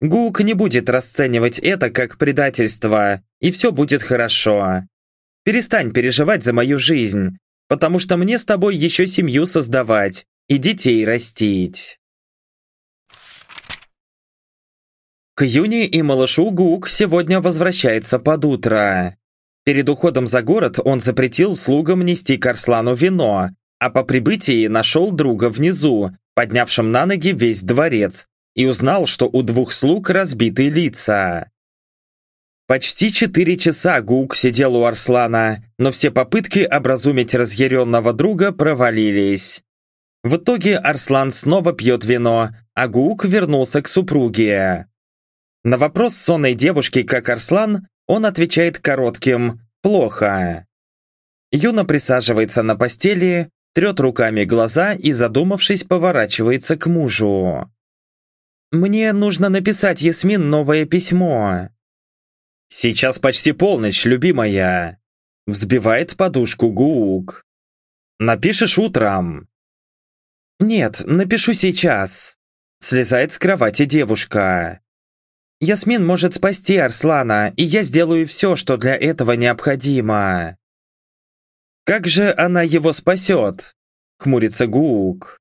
Speaker 1: Гук не будет расценивать это как предательство, и все будет хорошо. Перестань переживать за мою жизнь, потому что мне с тобой еще семью создавать и детей растить. К Юне и малышу Гук сегодня возвращается под утро. Перед уходом за город он запретил слугам нести к Арслану вино, а по прибытии нашел друга внизу, поднявшим на ноги весь дворец, и узнал, что у двух слуг разбитые лица. Почти четыре часа Гук сидел у Арслана, но все попытки образумить разъяренного друга провалились. В итоге Арслан снова пьет вино, а Гук вернулся к супруге. На вопрос сонной девушки, как Арслан, он отвечает коротким «плохо». Юна присаживается на постели, трет руками глаза и, задумавшись, поворачивается к мужу. «Мне нужно написать Ясмин новое письмо». «Сейчас почти полночь, любимая», — взбивает подушку Гук. «Напишешь утром?» «Нет, напишу сейчас», — слезает с кровати девушка. «Ясмин может спасти Арслана, и я сделаю все, что для этого необходимо». «Как же она его спасет?» — хмурится Гук.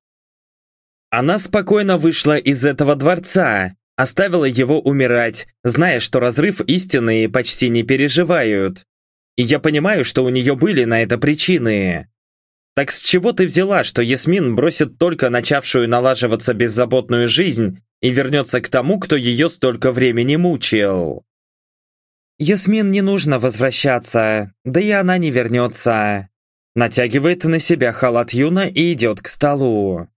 Speaker 1: Она спокойно вышла из этого дворца, оставила его умирать, зная, что разрыв истинные почти не переживают. И я понимаю, что у нее были на это причины. Так с чего ты взяла, что Ясмин бросит только начавшую налаживаться беззаботную жизнь и вернется к тому, кто ее столько времени мучил? Ясмин не нужно возвращаться, да и она не вернется. Натягивает на себя халат Юна и идет к столу.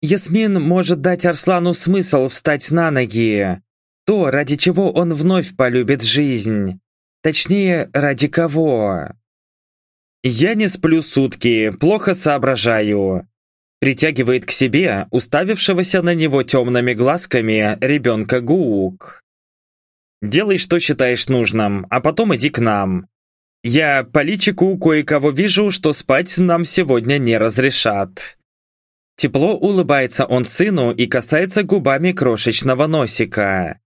Speaker 1: Ясмин может дать Арслану смысл встать на ноги. То, ради чего он вновь полюбит жизнь. Точнее, ради кого. Я не сплю сутки, плохо соображаю. Притягивает к себе уставившегося на него темными глазками ребенка Гук. Делай, что считаешь нужным, а потом иди к нам. Я по личику кое-кого вижу, что спать нам сегодня не разрешат. Тепло улыбается он сыну и касается губами крошечного носика.